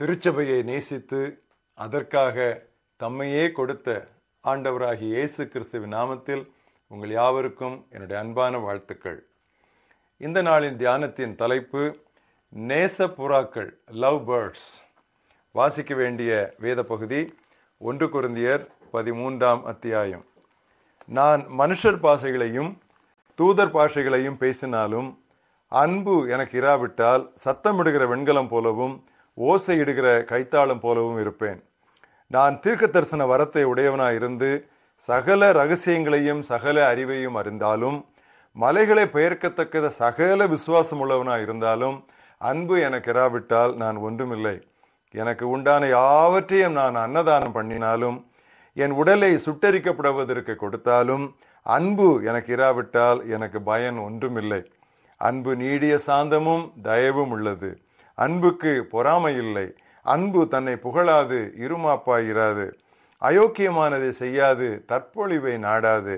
திருச்சபையை நேசித்து அதற்காக தம்மையே கொடுத்த ஆண்டவராகிய இயேசு கிறிஸ்துவின் நாமத்தில் உங்கள் யாவருக்கும் என்னுடைய அன்பான வாழ்த்துக்கள். இந்த நாளின் தியானத்தின் தலைப்பு நேச புறாக்கள் லவ் பேர்ட்ஸ். வாசிக்க வேண்டிய வேத பகுதி ஒன்று குருந்தியர் பதிமூன்றாம் அத்தியாயம். நான் மனுஷர் பாஷைகளையும் தூதர் பாஷைகளையும் பேசினாலும் அன்பு எனக்கு இராவிட்டால் சத்தமிடுகிற வெண்கலம் போலவும் ஓசையிடுகிற கைத்தாளம் போலவும் இருப்பேன். நான் தீர்க்க தரிசன வரத்தை உடையவனாய் இருந்து சகல ரகசியங்களையும் சகல அறிவையும் அறிந்தாலும் மலைகளை பெயர்க்கத்தக்க சகல விசுவாசம் இருந்தாலும் அன்பு எனக்கு இராவிட்டால் நான் ஒன்றுமில்லை. எனக்கு உண்டான யாவற்றையும் நான் அன்னதானம் பண்ணினாலும் என் உடலை சுட்டரிக்கப்படுவதற்கு கொடுத்தாலும் அன்பு எனக்கு இராவிட்டால் எனக்கு பயன் ஒன்றுமில்லை. அன்பு நீடிய சாந்தமும் தயவும் உள்ளது. அன்புக்கு பொறாமை இல்லை. அன்பு தன்னை புகழாது இருமாப்பாயிராது. அயோக்கியமானதை செய்யாது தற்பொழிவை நாடாது.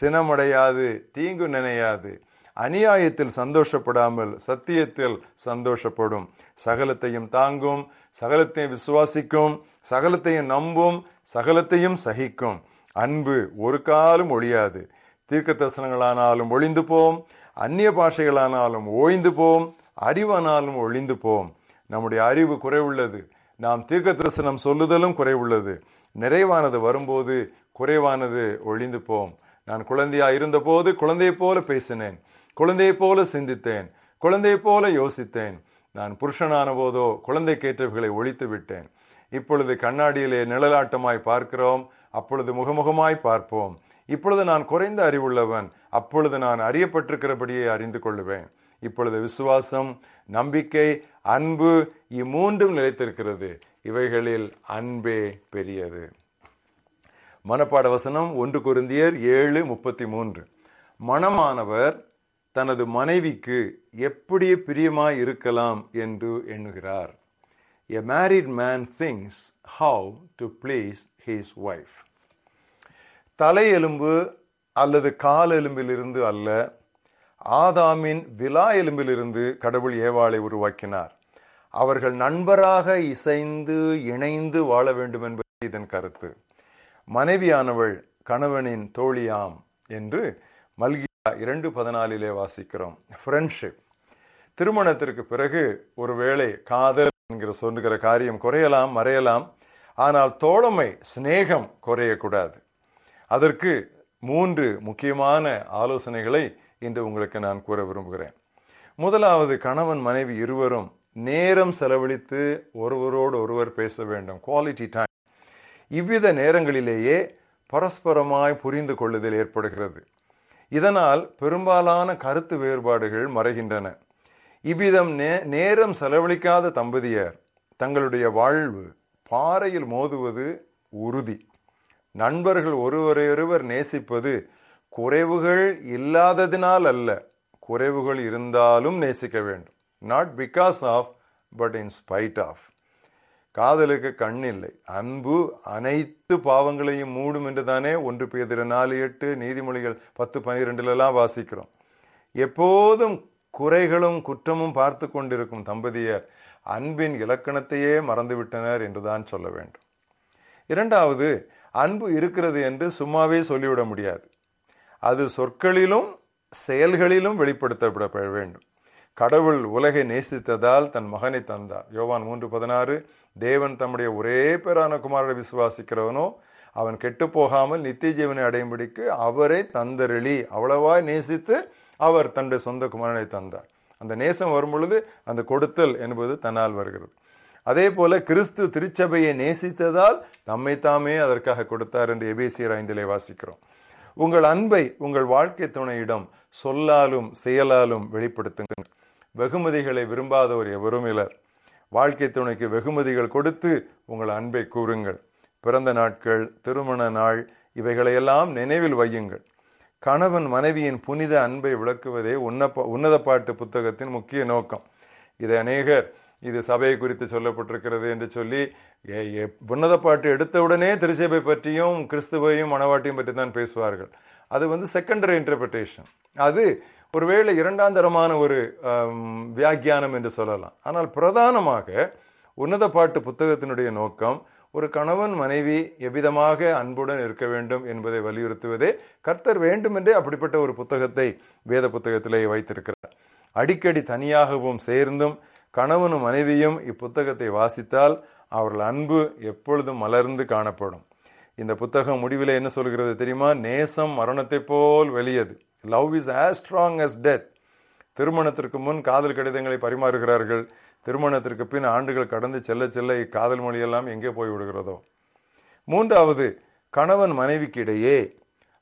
சினமடையாது தீங்கு நினையாது. அநியாயத்தில் சந்தோஷப்படாமல் சத்தியத்தில் சந்தோஷப்படும். சகலத்தையும் தாங்கும் சகலத்தையும் விசுவாசிக்கும் சகலத்தையும் நம்பும் சகலத்தையும் சகிக்கும். அன்பு ஒரு காலம் ஒழியாது. தீர்க்க தரிசனங்களானாலும் ஒளிந்து போம். அந்நிய பாஷைகளானாலும் ஓய்ந்து போம். அறிவானாலும் ஒழிந்து போம் நம்முடைய அறிவு குறைவுள்ளது. நாம் தீர்க்க தரிசனம் சொல்லுதலும் குறைவுள்ளது. நிறைவானது வரும்போது குறைவானது ஒழிந்து போம் நான் குழந்தையா இருந்தபோது குழந்தையை போல பேசினேன். குழந்தையை போல சிந்தித்தேன். குழந்தையை போல யோசித்தேன். நான் புருஷனான போதோ குழந்தைக்கேற்றவைகளை ஒழித்து விட்டேன். இப்பொழுது கண்ணாடியிலே நிழலாட்டமாய் பார்க்கிறோம். அப்பொழுது முகமுகமாய் பார்ப்போம். இப்பொழுது நான் குறைந்த அறிவுள்ளவன். அப்பொழுது நான் அறியப்பட்டிருக்கிறபடியே அறிந்து கொள்ளுவேன். இப்பொழுது விசுவாசம் நம்பிக்கை அன்பு இம்மூன்றும் நிலைத்திருக்கிறது. இவைகளில் அன்பே பெரியது. மனப்பாட வசனம் ஒன்று குருந்தியர் ஏழு முப்பத்தி மூன்று மணமானவர் தனது மனைவிக்கு எப்படி பிரியமாய் இருக்கலாம் என்று எண்ணுகிறார். A married man thinks how to please his wife தலையெலும்பு அல்லது காலெலும்பிலிருந்து அல்ல ஆதாமின் விலா எலும்பிலிருந்து கடவுள் ஏவாளை உருவாக்கினார். அவர்கள் நண்பராக இசைந்து இணைந்து வாழ வேண்டும் என்பது இதன் கருத்து. மனைவியானவள் கணவனின் தோழியாம் என்று மல்கியா இரண்டு பதினாலிலே வாசிக்கிறோம். ஃப்ரெண்ட்ஷிப் திருமணத்திற்கு பிறகு ஒருவேளை காதல் என்கிற சொல்லுகிற காரியம் குறையலாம் மறையலாம். ஆனால் தோழமை சிநேகம் குறையக்கூடாது. அதற்கு மூன்று முக்கியமான ஆலோசனைகளை என்று உங்களுக்கு நான் கூற விரும்புகிறேன். முதலாவது கணவன் மனைவி இருவரும் நேரம் செலவழித்து ஒருவரோடு ஒருவர் பேச வேண்டும். குவாலிட்டி டைம் இவ்வித நேரங்களிலேயே பரஸ்பரமாய் புரிந்து கொள்ளுதல் ஏற்படுகிறது. இதனால் பெரும்பாலான கருத்து வேறுபாடுகள் மறைகின்றன. இவ்விதம் நே நேரம் செலவழிக்காத தம்பதியர் தங்களுடைய வாழ்வு பாறையில் மோதுவது உறுதி. நண்பர்கள் ஒருவரையொருவர் நேசிப்பது குறைவுகள் இல்லாததினால் அல்ல குறைவுகள் இருந்தாலும் நேசிக்க வேண்டும். Not because of but in spite of காதலுக்கு கண் இல்லை. அன்பு அனைத்து பாவங்களையும் மூடும் என்று தானே ஒன்று பேதிர நாலு எட்டு நீதிமொழிகள் பத்து பனிரெண்டுலலாம் வாசிக்கிறோம். எப்போதும் குறைகளும் குற்றமும் பார்த்து கொண்டிருக்கும் தம்பதியர் அன்பின் இலக்கணத்தையே மறந்துவிட்டனர் என்றுதான் சொல்ல வேண்டும். இரண்டாவது அன்பு இருக்கிறது என்று சும்மாவே சொல்லிவிட முடியாது. அது சொற்களிலும் செயல்களிலும் வெளிப்படுத்தப்பட வேண்டும். கடவுள் உலகை நேசித்ததால் தன் மகனை தந்தார். யோவான் மூன்று பதினாறு தேவன் தம்முடைய ஒரே பேரான குமாரரை விசுவாசிக்கிறவனோ அவன் கெட்டு போகாமல் நித்திய ஜீவனை அடையும்படிக்கு அவரை தந்தருளி. அவ்வளவாய் நேசித்து அவர் தன்னுடைய சொந்த குமாரனை தந்தார். அந்த நேசம் வரும் பொழுது அந்த கொடுத்தல் என்பது தன்னால் வருகிறது. அதே போல கிறிஸ்து திருச்சபையை நேசித்ததால் தம்மை தாமே அதற்காக கொடுத்தார் என்று எபேசியர் ஐந்திலே வாசிக்கிறோம். உங்கள் அன்பை உங்கள் வாழ்க்கை துணையிடம் சொல்லாலும் செயலாலும் வெளிப்படுத்துங்கள். வெகுமதிகளை விரும்பாதவர் எவரும் இலர் வாழ்க்கை துணைக்கு வெகுமதிகள் கொடுத்து உங்கள் அன்பை கூறுங்கள். பிறந்த நாட்கள் திருமண நாள் இவைகளையெல்லாம் நினைவில் வையுங்கள். கணவன் மனைவியின் புனித அன்பை விளக்குவதே உன்னப்ப உன்னத பாட்டு புத்தகத்தின் முக்கிய நோக்கம். இதை அநேகர் இது சபையை குறித்து சொல்லப்பட்டிருக்கிறது என்று சொல்லி உன்னத பாட்டு எடுத்தவுடனே திருச்சபை பற்றியும் கிறிஸ்துவையும் மனவாட்டியும் பற்றி தான் பேசுவார்கள். அது வந்து செகண்டரி இன்டர்பிரிட்டேஷன் அது ஒருவேளை இரண்டாம் தரமான ஒரு வியாக்கியானம் என்று சொல்லலாம். ஆனால் பிரதானமாக உன்னத பாட்டு புத்தகத்தினுடைய நோக்கம் ஒரு கணவன் மனைவி எவ்விதமாக அன்புடன் இருக்க வேண்டும் என்பதை வலியுறுத்துவதே. கர்த்தர் வேண்டுமென்றே அப்படிப்பட்ட ஒரு புத்தகத்தை வேத புத்தகத்திலே வைத்திருக்கிறார். அடிக்கடி தனியாகவும் சேர்ந்தும் கணவனும் மனைவியும் இப்புத்தகத்தை வாசித்தால் அவர்கள் அன்பு எப்பொழுதும் மலர்ந்து காணப்படும். இந்த புத்தகம் முடிவில் என்ன சொல்கிறது தெரியுமா? நேசம் மரணத்தை போல் வெளியது. Love is as strong as death திருமணத்திற்கு முன் காதல் கடிதங்களை பரிமாறுகிறார்கள். திருமணத்திற்கு பின் ஆண்டுகள் கடந்து செல்ல செல்ல இக்காதல் மொழியெல்லாம் எங்கே போய் விடுகிறதோ? மூன்றாவது கணவன் மனைவிக்கு இடையே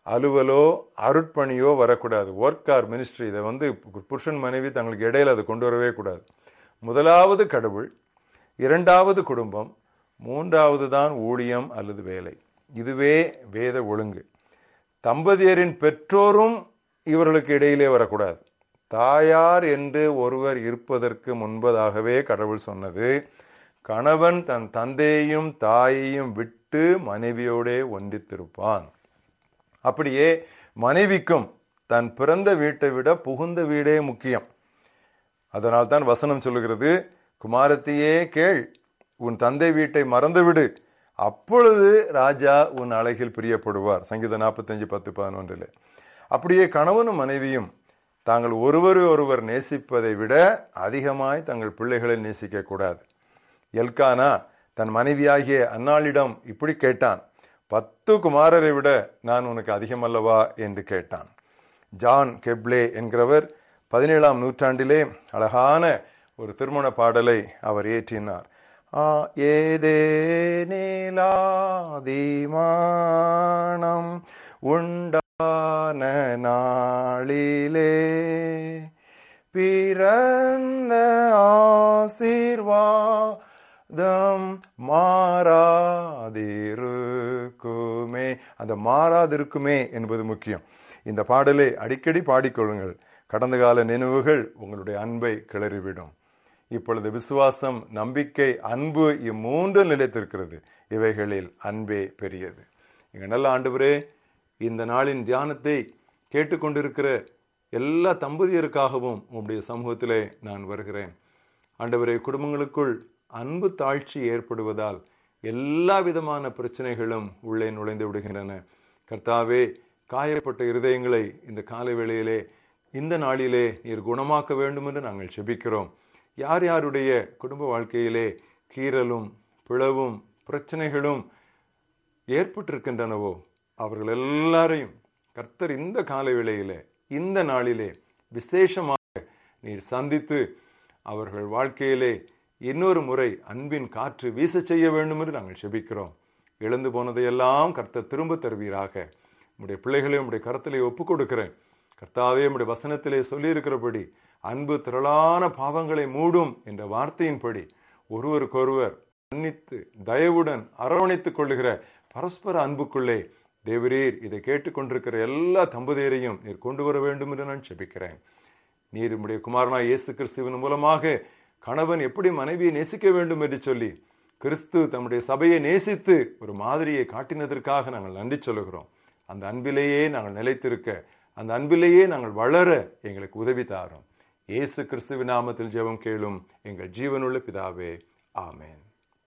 அலுவலோ அருட்பணியோ வரக்கூடாது. ஒர்க் ஆர் மினிஸ்ட்ரி இதை வந்து புருஷன் மனைவி தங்களுக்கு இடையில் அதை கொண்டு வரவே கூடாது. முதலாவது கடவுள் இரண்டாவது குடும்பம் மூன்றாவது தான் ஊழியம் அல்லது வேலை. இதுவே வேத ஒழுங்கு. தம்பதியரின் பெற்றோரும் இவர்களுக்கு இடையிலே வரக்கூடாது. தாயார் என்று ஒருவர் இருப்பதற்கு முன்பதாகவே கடவுள் சொன்னது கணவன் தன் தந்தையையும் தாயையும் விட்டு மனைவியோடே ஒன்றித்திருப்பான். அப்படியே மனைவிக்கும் தன் பிறந்த வீட்டை விட புகுந்த வீடே முக்கியம். அதனால் தான் வசனம் சொல்லுகிறது குமாரத்தையே கேள் உன் தந்தை வீட்டை மறந்துவிடு. அப்பொழுது ராஜா உன் அழகில் பிரியப்படுவார். சங்கீதம் நாற்பத்தஞ்சு பத்து பதினொன்றில். அப்படியே கணவனும் மனைவியும் தாங்கள் ஒருவர் ஒருவர் நேசிப்பதை விட அதிகமாய் தங்கள் பிள்ளைகளை நேசிக்கக்கூடாது எல்கானா தன் மனைவியாகிய அன்னாளிடம் இப்படி கேட்டான் பத்து குமாரரை விட நான் உனக்கு அதிகமல்லவா? என்று கேட்டான். ஜான் கெப்ளே என்கிறவர் பதினேழாம் நூற்றாண்டிலே அழகான ஒரு திருமண பாடலை அவர் ஏற்றினார் ஆ ஏதே நீலாதிமானம் உண்டான நாளிலே பிறந்த ஆசீர்வாதம் மாறாதிருக்குமே. அந்த மாறாதிருக்குமே என்பது முக்கியம். இந்த பாடலை அடிக்கடி பாடிக்கொள்ளுங்கள். கடந்த கால நினைவுகள் உங்களுடைய அன்பை கிளறிவிடும். இப்பொழுது விசுவாசம் நம்பிக்கை அன்பு இம்மூன்று நிலைத்திருக்கிறது. இவைகளில் அன்பே பெரியது. எங்கள் நல்ல ஆண்டவரே இந்த நாளின் தியானத்தை கேட்டுக்கொண்டிருக்கிற எல்லா தம்பதியருக்காகவும் உங்களுடைய சமூகத்திலே நான் வருகிறேன். ஆண்டவரே குடும்பங்களுக்குள் அன்பு தாழ்ச்சி ஏற்படுவதால் எல்லா விதமான பிரச்சனைகளும் உள்ளே நுழைந்து விடுகின்றன. கர்த்தாவே காயப்பட்ட இருதயங்களை இந்த காலை வேளையிலே இந்த நாளிலே நீர் குணமாக்க வேண்டும் என்று நாங்கள் செபிக்கிறோம். யார் யாருடைய குடும்ப வாழ்க்கையிலே கீறலும் பிளவும் பிரச்சனைகளும் ஏற்பட்டிருக்கின்றனவோ அவர்கள் எல்லாரையும் கர்த்தர் இந்த கால வேளையிலே இந்த நாளிலே விசேஷமாக நீர் சந்தித்து அவர்கள் வாழ்க்கையிலே இன்னொரு முறை அன்பின் காற்று வீச செய்ய வேண்டும் என்று நாங்கள் செபிக்கிறோம். இழந்து போனதையெல்லாம் கர்த்தர் திரும்ப தருவீராக. உடைய பிள்ளைகளை உடைய கருத்திலே ஒப்புக் கொடுக்கிறேன் கர்த்தாவே நம்முடைய வசனத்திலே சொல்லியிருக்கிறபடி அன்பு திரளான பாவங்களை மூடும் என்ற வார்த்தையின்படி ஒருவருக்கொருவர் மன்னித்து தயவுடன் அரவணைத்துக் கொள்ளுகிற பரஸ்பர அன்புக்குள்ளே தேவரீர் இதை கேட்டுக்கொண்டிருக்கிற எல்லா தம்பதியரையும் நீர் கொண்டு வர வேண்டும் என்று நான் செபிக்கிறேன். நீர் உடைய குமாரனா இயேசு கிறிஸ்துவின் மூலமாக கணவன் எப்படி மனைவியை நேசிக்க வேண்டும் என்று சொல்லி கிறிஸ்து தம்முடைய சபையை நேசித்து ஒரு மாதிரியை காட்டினதற்காக நாங்கள் நன்றி சொல்லுகிறோம். அந்த அன்பிலேயே நாங்கள் நிலைத்திருக்க அந்த அன்பிலேயே நாங்கள் வளர எங்களுக்கு உதவி தாரோம். இயேசு கிறிஸ்துவின் நாமத்தில் ஜெபம் கேளும் எங்கள் ஜீவனுள்ள பிதாவே ஆமேன்.